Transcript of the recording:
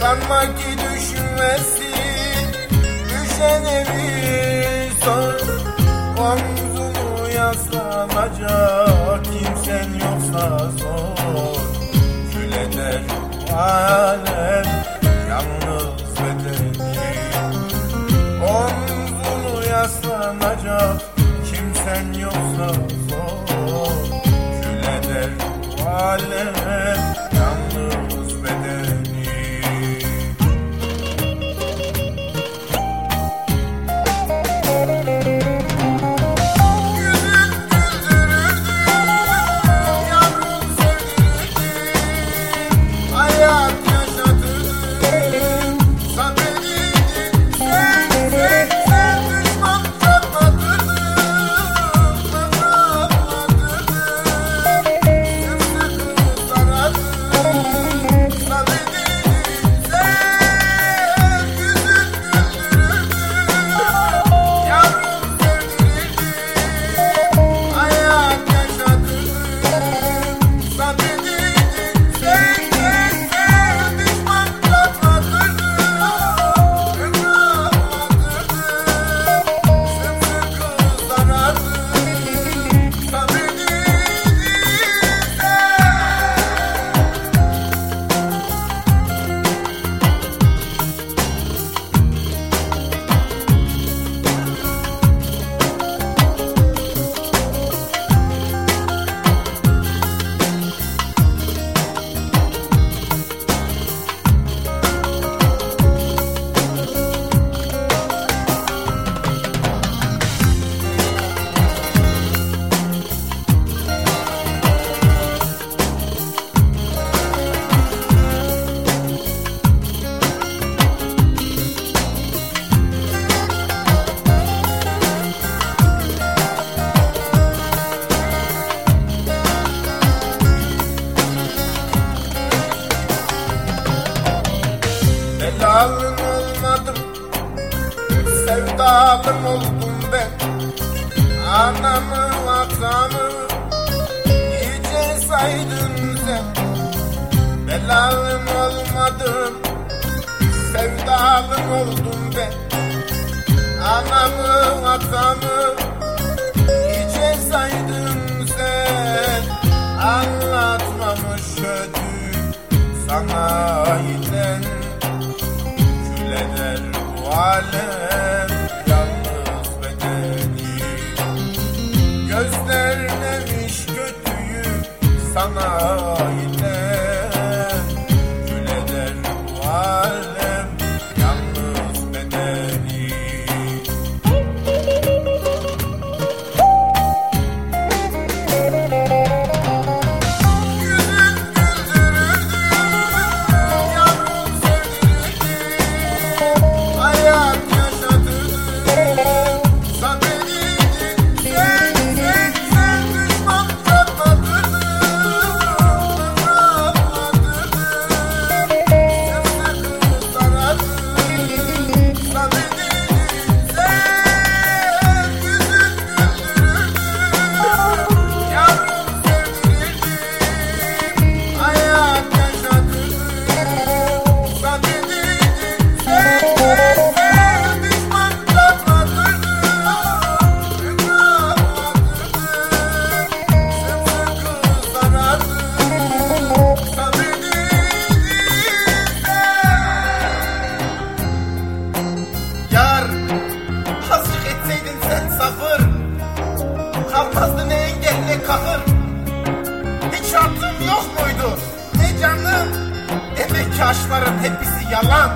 Sanma ki düşmesin Düşene bir sor. Omzunu yaslanacak Kimsen yoksa sor. Kül eder alem Yalnız bedenim Omzunu yaslanacak Kimsen yoksa sor. Kül eder alem Yarın olmadım Sevdalım oldum ben. Anamı atamı Yüce saydın sen. Belalım olmadım Sevdalım oldum ben. Anamı atamı वाल hepsi yalan